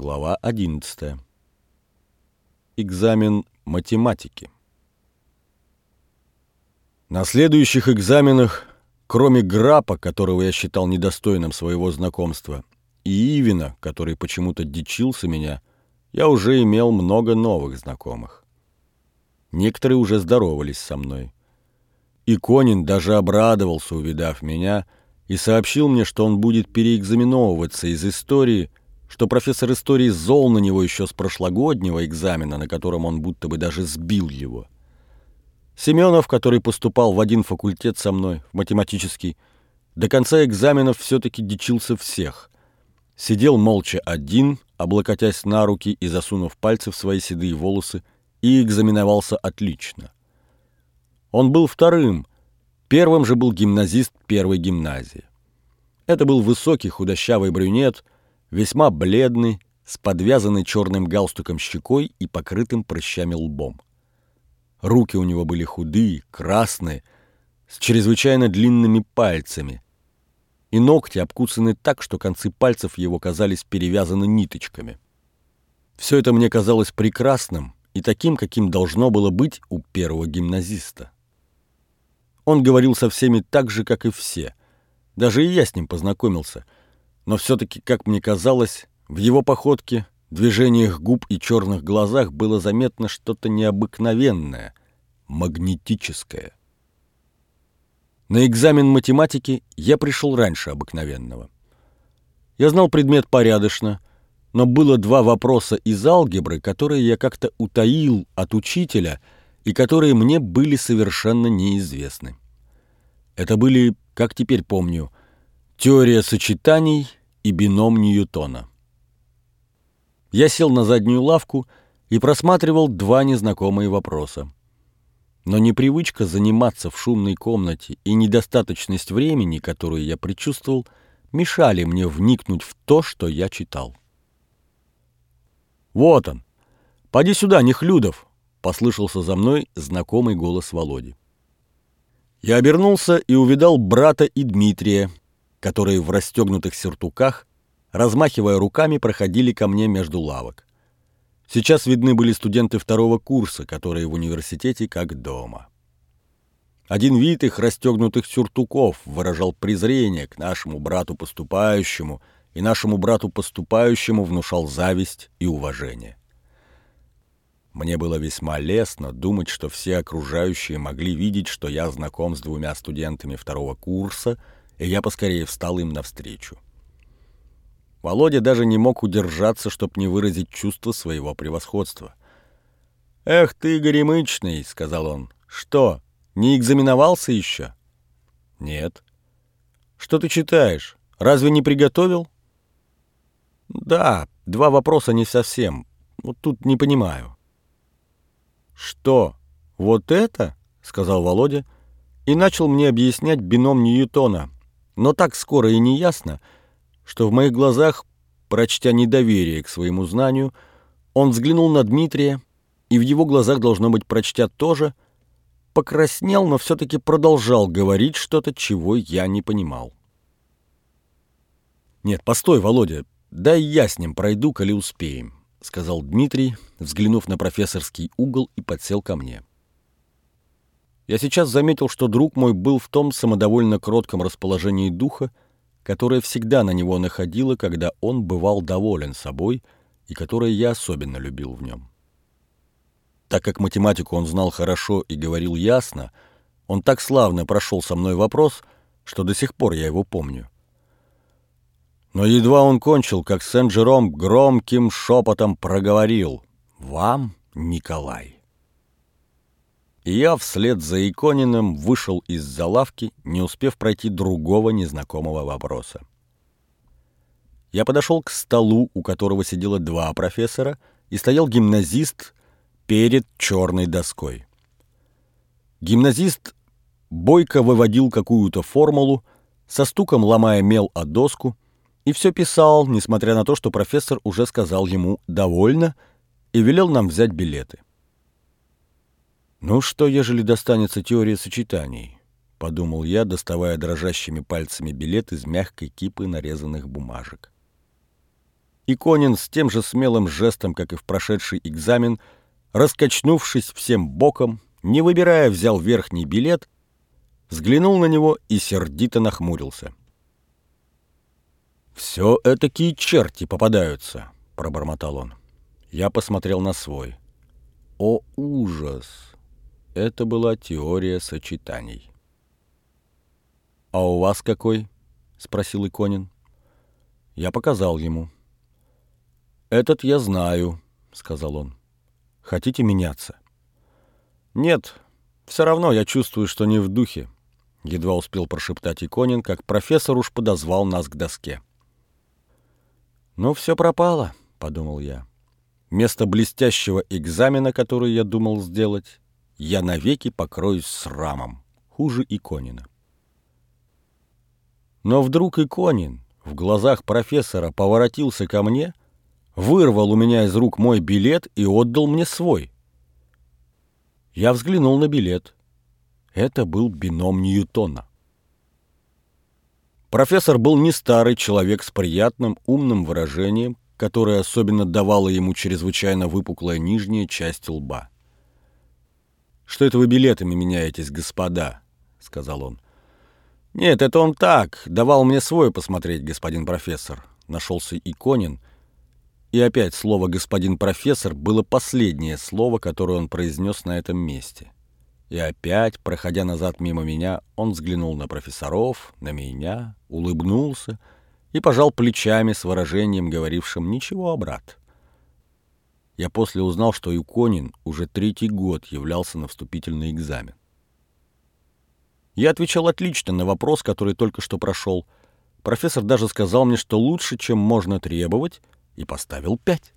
Глава 11. Экзамен математики. На следующих экзаменах, кроме Грапа, которого я считал недостойным своего знакомства, и Ивина, который почему-то дичился меня, я уже имел много новых знакомых. Некоторые уже здоровались со мной. И Конин даже обрадовался, увидав меня, и сообщил мне, что он будет переэкзаменовываться из истории – что профессор истории зол на него еще с прошлогоднего экзамена, на котором он будто бы даже сбил его. Семенов, который поступал в один факультет со мной, в математический, до конца экзаменов все-таки дичился всех. Сидел молча один, облокотясь на руки и засунув пальцы в свои седые волосы, и экзаменовался отлично. Он был вторым, первым же был гимназист первой гимназии. Это был высокий худощавый брюнет – весьма бледный, с подвязанной черным галстуком щекой и покрытым прыщами лбом. Руки у него были худые, красные, с чрезвычайно длинными пальцами, и ногти обкусаны так, что концы пальцев его казались перевязаны ниточками. Все это мне казалось прекрасным и таким, каким должно было быть у первого гимназиста. Он говорил со всеми так же, как и все. Даже и я с ним познакомился — но все-таки, как мне казалось, в его походке, движениях губ и черных глазах было заметно что-то необыкновенное, магнетическое. На экзамен математики я пришел раньше обыкновенного. Я знал предмет порядочно, но было два вопроса из алгебры, которые я как-то утаил от учителя и которые мне были совершенно неизвестны. Это были, как теперь помню, теория сочетаний и бином Ньютона. Я сел на заднюю лавку и просматривал два незнакомые вопроса. Но непривычка заниматься в шумной комнате и недостаточность времени, которую я предчувствовал, мешали мне вникнуть в то, что я читал. «Вот он! Поди сюда, Нехлюдов!» — послышался за мной знакомый голос Володи. Я обернулся и увидал брата и Дмитрия, которые в расстегнутых сюртуках, размахивая руками, проходили ко мне между лавок. Сейчас видны были студенты второго курса, которые в университете как дома. Один вид их расстегнутых сюртуков выражал презрение к нашему брату-поступающему, и нашему брату-поступающему внушал зависть и уважение. Мне было весьма лестно думать, что все окружающие могли видеть, что я знаком с двумя студентами второго курса — и я поскорее встал им навстречу. Володя даже не мог удержаться, чтобы не выразить чувство своего превосходства. «Эх ты, горемычный!» — сказал он. «Что, не экзаменовался еще?» «Нет». «Что ты читаешь? Разве не приготовил?» «Да, два вопроса не совсем. Вот тут не понимаю». «Что, вот это?» — сказал Володя и начал мне объяснять бином Ньютона — но так скоро и неясно, что в моих глазах, прочтя недоверие к своему знанию, он взглянул на Дмитрия, и в его глазах, должно быть, прочтя тоже, покраснел, но все-таки продолжал говорить что-то, чего я не понимал. «Нет, постой, Володя, дай я с ним пройду, коли успеем», — сказал Дмитрий, взглянув на профессорский угол и подсел ко мне. Я сейчас заметил, что друг мой был в том самодовольно кротком расположении духа, которое всегда на него находило, когда он бывал доволен собой, и которое я особенно любил в нем. Так как математику он знал хорошо и говорил ясно, он так славно прошел со мной вопрос, что до сих пор я его помню. Но едва он кончил, как Сен-Жером громким шепотом проговорил «Вам, Николай». Я вслед за Икониным вышел из-за лавки, не успев пройти другого незнакомого вопроса. Я подошел к столу, у которого сидело два профессора, и стоял гимназист перед черной доской. Гимназист бойко выводил какую-то формулу, со стуком ломая мел о доску, и все писал, несмотря на то, что профессор уже сказал ему «довольно» и велел нам взять билеты. «Ну что, ежели достанется теория сочетаний?» — подумал я, доставая дрожащими пальцами билет из мягкой кипы нарезанных бумажек. Иконин с тем же смелым жестом, как и в прошедший экзамен, раскачнувшись всем боком, не выбирая, взял верхний билет, взглянул на него и сердито нахмурился. «Все этакие черти попадаются», — пробормотал он. Я посмотрел на свой. О, ужас! Это была теория сочетаний. «А у вас какой?» — спросил Иконин. Я показал ему. «Этот я знаю», — сказал он. «Хотите меняться?» «Нет, все равно я чувствую, что не в духе», — едва успел прошептать Иконин, как профессор уж подозвал нас к доске. «Ну, все пропало», — подумал я. «Место блестящего экзамена, который я думал сделать, я навеки покроюсь срамом, хуже Иконина». Но вдруг Иконин в глазах профессора поворотился ко мне, вырвал у меня из рук мой билет и отдал мне свой. Я взглянул на билет. Это был бином Ньютона. Профессор был не старый человек с приятным умным выражением, которое особенно давало ему чрезвычайно выпуклая нижняя часть лба. «Что это вы билетами меняетесь, господа?» — сказал он. «Нет, это он так, давал мне свой посмотреть, господин профессор», — нашелся Иконин. И опять слово «господин профессор» было последнее слово, которое он произнес на этом месте. И опять, проходя назад мимо меня, он взглянул на профессоров, на меня, улыбнулся и пожал плечами с выражением, говорившим «Ничего, брат». Я после узнал, что Иконин уже третий год являлся на вступительный экзамен. Я отвечал отлично на вопрос, который только что прошел. Профессор даже сказал мне, что лучше, чем можно требовать, и поставил пять.